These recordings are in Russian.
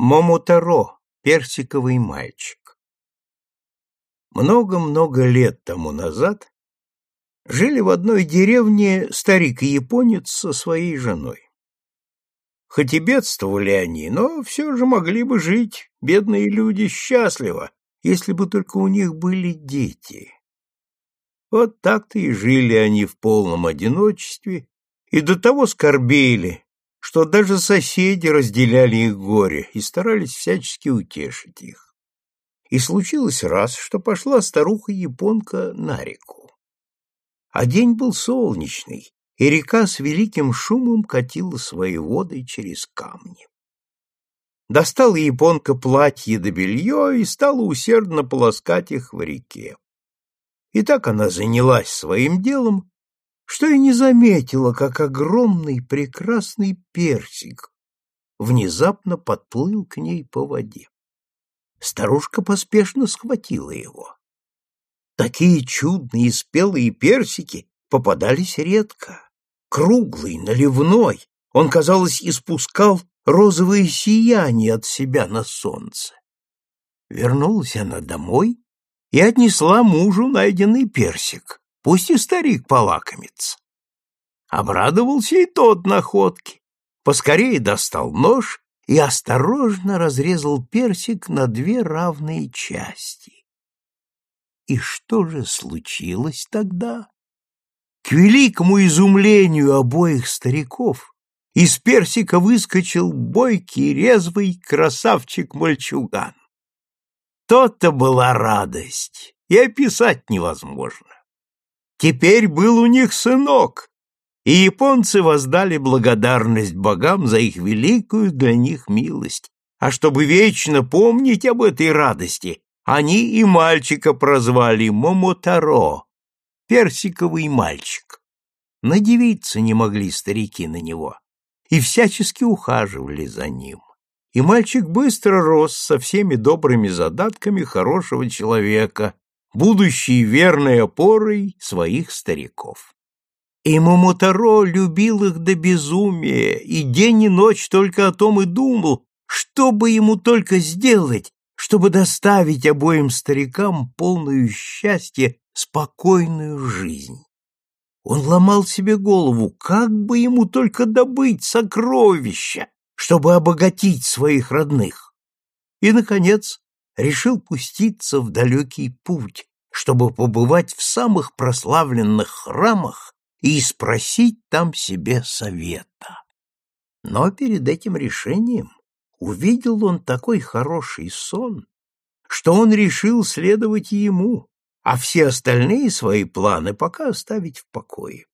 Момотаро, персиковый мальчик. Много-много лет тому назад жили в одной деревне старик и японец со своей женой. Хоть и бедствовали они, но все же могли бы жить, бедные люди, счастливо, если бы только у них были дети. Вот так-то и жили они в полном одиночестве и до того скорбели, что даже соседи разделяли их горе и старались всячески утешить их. И случилось раз, что пошла старуха-японка на реку. А день был солнечный, и река с великим шумом катила свои воды через камни. Достала японка платье да белье и стала усердно полоскать их в реке. И так она занялась своим делом, что и не заметила, как огромный прекрасный персик внезапно подплыл к ней по воде. Старушка поспешно схватила его. Такие чудные спелые персики попадались редко. Круглый, наливной, он, казалось, испускал розовое сияние от себя на солнце. Вернулась она домой и отнесла мужу найденный персик, Пусть и старик полакомится. Обрадовался и тот находке. Поскорее достал нож и осторожно разрезал персик на две равные части. И что же случилось тогда? К великому изумлению обоих стариков из персика выскочил бойкий, резвый красавчик-мальчуган. То-то была радость, и описать невозможно. Теперь был у них сынок, и японцы воздали благодарность богам за их великую для них милость. А чтобы вечно помнить об этой радости, они и мальчика прозвали Момотаро, персиковый мальчик. Надевиться не могли старики на него и всячески ухаживали за ним. И мальчик быстро рос со всеми добрыми задатками хорошего человека, будущей верной опорой своих стариков. И Момотаро любил их до безумия, и день и ночь только о том и думал, что бы ему только сделать, чтобы доставить обоим старикам полную счастья, спокойную жизнь. Он ломал себе голову, как бы ему только добыть сокровища, чтобы обогатить своих родных. И, наконец, решил пуститься в далекий путь, чтобы побывать в самых прославленных храмах и спросить там себе совета. Но перед этим решением увидел он такой хороший сон, что он решил следовать ему, а все остальные свои планы пока оставить в покое.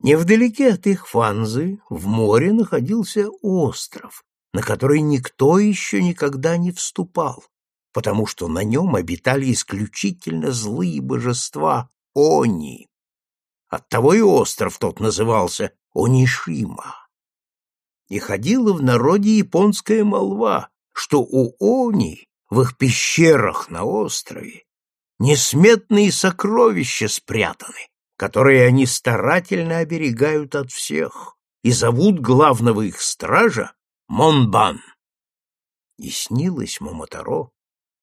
Невдалеке от их фанзы в море находился остров, на который никто еще никогда не вступал, потому что на нем обитали исключительно злые божества Они. Оттого и остров тот назывался Онишима. И ходила в народе японская молва, что у Они в их пещерах на острове несметные сокровища спрятаны, которые они старательно оберегают от всех и зовут главного их стража Монбан. И снилось Момотаро,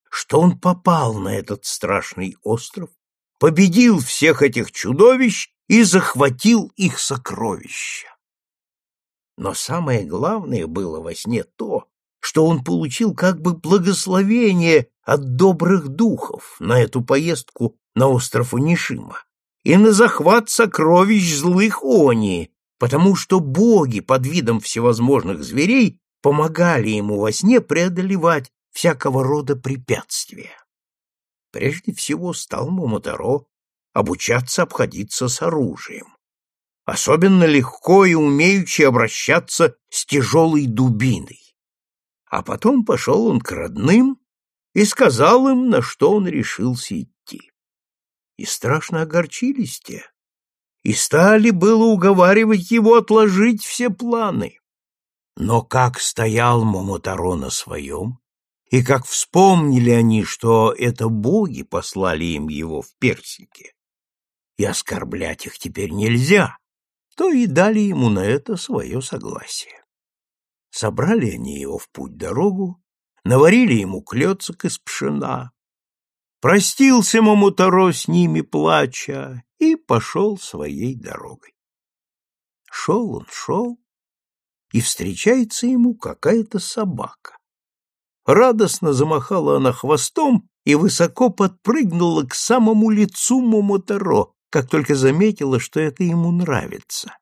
что он попал на этот страшный остров, победил всех этих чудовищ и захватил их сокровища. Но самое главное было во сне то, что он получил как бы благословение от добрых духов на эту поездку на остров Унишима и на захват сокровищ злых Они, потому что боги под видом всевозможных зверей помогали ему во сне преодолевать всякого рода препятствия. Прежде всего стал Момотаро обучаться обходиться с оружием. Особенно легко и умеючи обращаться с тяжелой дубиной. А потом пошел он к родным и сказал им, на что он решился идти. И страшно огорчились те, и стали было уговаривать его отложить все планы. Но как стоял Момотаро на своем, и как вспомнили они, что это боги послали им его в Персике, и оскорблять их теперь нельзя, то и дали ему на это свое согласие. Собрали они его в путь-дорогу, наварили ему клёцок из пшена. Простился Момутаро с ними, плача, и пошел своей дорогой. Шел он, шел, и встречается ему какая-то собака. Радостно замахала она хвостом и высоко подпрыгнула к самому лицу Момотаро, как только заметила, что это ему нравится.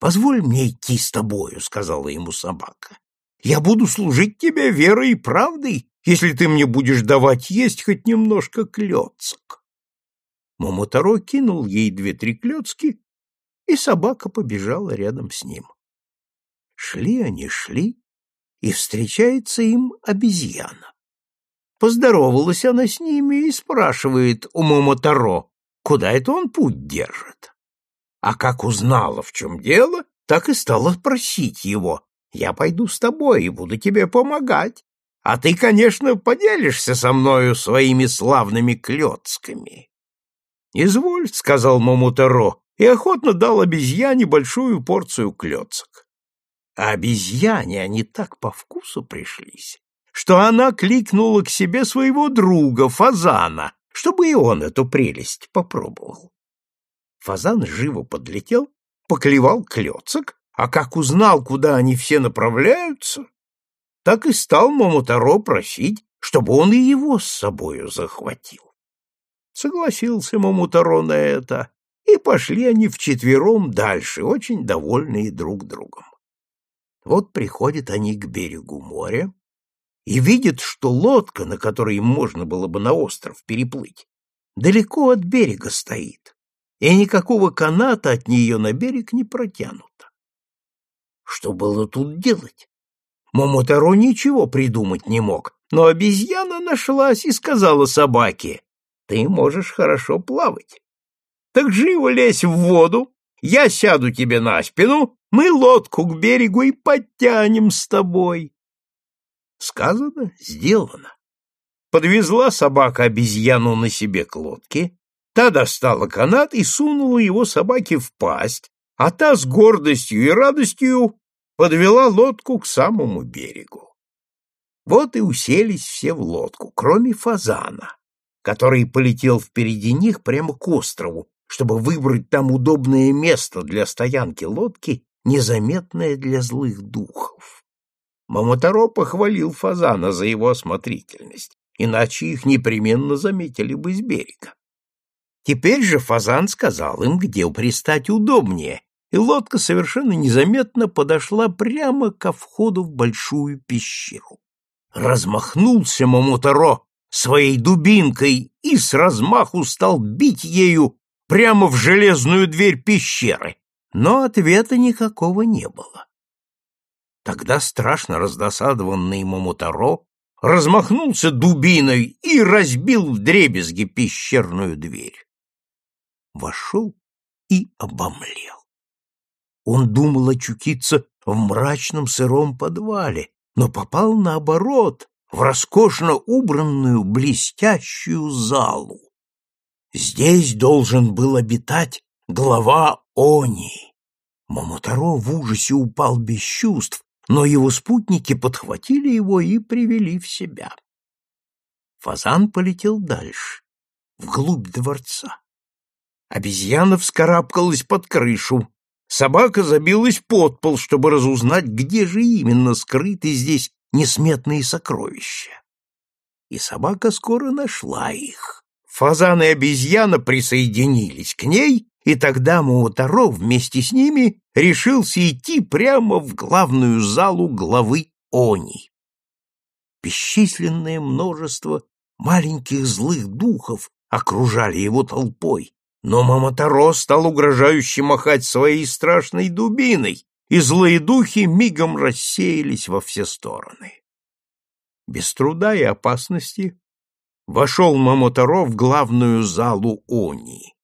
«Позволь мне идти с тобою», — сказала ему собака. «Я буду служить тебе верой и правдой, если ты мне будешь давать есть хоть немножко клёцок». Момотаро кинул ей две-три клёцки, и собака побежала рядом с ним. Шли они, шли, и встречается им обезьяна. Поздоровалась она с ними и спрашивает у Момотаро, куда это он путь держит. А как узнала, в чем дело, так и стала просить его, я пойду с тобой и буду тебе помогать, а ты, конечно, поделишься со мною своими славными клёцками. «Изволь», — сказал Момутаро, и охотно дал обезьяне большую порцию клёцок. А обезьяне они так по вкусу пришлись, что она кликнула к себе своего друга, фазана, чтобы и он эту прелесть попробовал. Фазан живо подлетел, поклевал клёцок, а как узнал, куда они все направляются, так и стал Момутаро просить, чтобы он и его с собою захватил. Согласился Момутаро на это, и пошли они вчетвером дальше, очень довольные друг другом. Вот приходят они к берегу моря и видят, что лодка, на которой им можно было бы на остров переплыть, далеко от берега стоит, и никакого каната от нее на берег не протянуто. Что было тут делать? Момотаро ничего придумать не мог, но обезьяна нашлась и сказала собаке, «Ты можешь хорошо плавать. Так живо лезь в воду, я сяду тебе на спину, мы лодку к берегу и подтянем с тобой». Сказано, сделано. Подвезла собака обезьяну на себе к лодке, та достала канат и сунула его собаке в пасть, а та с гордостью и радостью подвела лодку к самому берегу. Вот и уселись все в лодку, кроме фазана, который полетел впереди них прямо к острову, чтобы выбрать там удобное место для стоянки лодки, незаметное для злых духов. Мамотаро похвалил фазана за его осмотрительность, иначе их непременно заметили бы с берега. Теперь же фазан сказал им, где пристать удобнее, и лодка совершенно незаметно подошла прямо ко входу в большую пещеру. Размахнулся Мамотаро своей дубинкой и с размаху стал бить ею прямо в железную дверь пещеры, но ответа никакого не было. Тогда страшно раздосадованный Момутаро размахнулся дубиной и разбил вдребезги пещерную дверь. Вошел и обомлел. Он думал очутиться в мрачном сыром подвале, но попал наоборот в роскошно убранную блестящую залу. Здесь должен был обитать глава Они. Мамотаро в ужасе упал без чувств, но его спутники подхватили его и привели в себя. Фазан полетел дальше, вглубь дворца. Обезьяна вскарабкалась под крышу, собака забилась под пол, чтобы разузнать, где же именно скрыты здесь несметные сокровища. И собака скоро нашла их. Фазан и обезьяна присоединились к ней, и тогда Муатаро вместе с ними решился идти прямо в главную залу главы Они. Бесчисленное множество маленьких злых духов окружали его толпой, но Маматаро стал угрожающе махать своей страшной дубиной, и злые духи мигом рассеялись во все стороны. Без труда и опасности вошел Мамотаро в главную залу Они.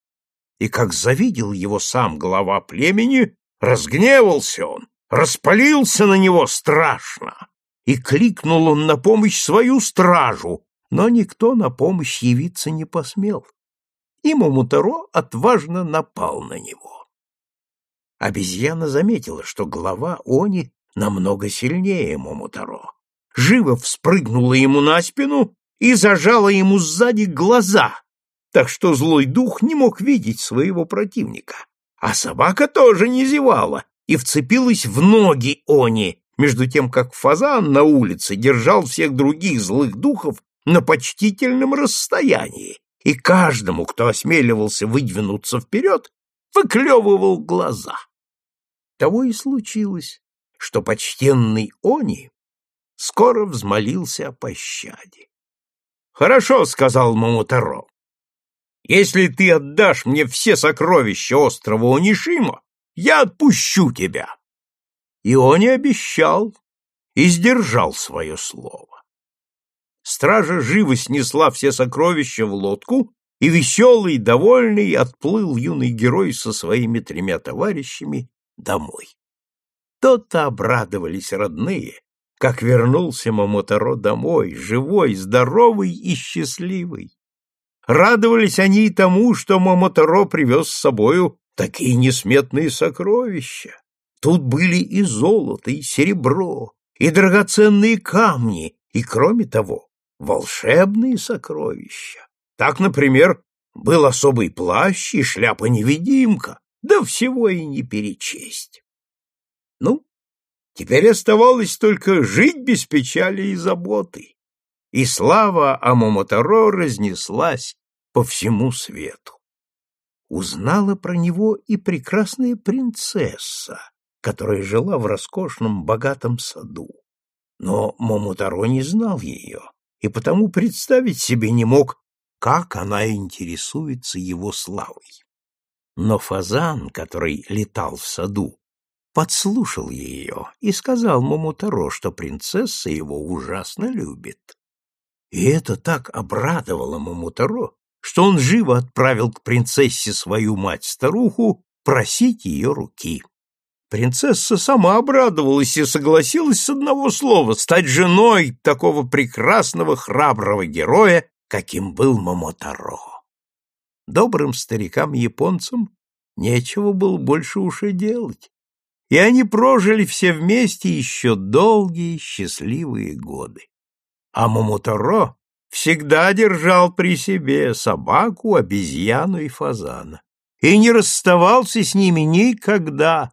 И как завидел его сам глава племени, разгневался он, распалился на него страшно, и кликнул он на помощь свою стражу, но никто на помощь явиться не посмел. И Момутаро отважно напал на него. Обезьяна заметила, что глава Они намного сильнее Момотаро. Живо вспрыгнула ему на спину и зажала ему сзади глаза, так что злой дух не мог видеть своего противника. А собака тоже не зевала и вцепилась в ноги Они, между тем как фазан на улице держал всех других злых духов на почтительном расстоянии, и каждому, кто осмеливался выдвинуться вперед, выклевывал глаза. Того и случилось, что почтенный Они скоро взмолился о пощаде. — Хорошо, — сказал Момотаро, — если ты отдашь мне все сокровища острова Унишима, я отпущу тебя. И он и обещал, и сдержал свое слово. Стража живо снесла все сокровища в лодку, и веселый, довольный отплыл юный герой со своими тремя товарищами домой. То-то обрадовались родные, как вернулся Мамотаро домой, живой, здоровый и счастливый. Радовались они и тому, что Мамотаро привез с собою такие несметные сокровища. Тут были и золото, и серебро, и драгоценные камни, и, кроме того, волшебные сокровища. Так, например, был особый плащ и шляпа-невидимка, да всего и не перечесть. Ну, теперь оставалось только жить без печали и заботы, и слава о Момотаро разнеслась по всему свету. Узнала про него и прекрасная принцесса, которая жила в роскошном богатом саду. Но Момотаро не знал ее, и потому представить себе не мог, как она интересуется его славой. Но фазан, который летал в саду, подслушал ее и сказал Момутаро, что принцесса его ужасно любит. И это так обрадовало Момутаро, что он живо отправил к принцессе свою мать-старуху просить ее руки. Принцесса сама обрадовалась и согласилась с одного слова стать женой такого прекрасного храброго героя, каким был Момотаро. Добрым старикам-японцам нечего было больше уж и делать, и они прожили все вместе еще долгие счастливые годы. А Момотаро всегда держал при себе собаку, обезьяну и фазана и не расставался с ними никогда,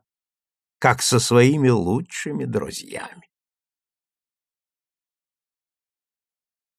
как со своими лучшими друзьями.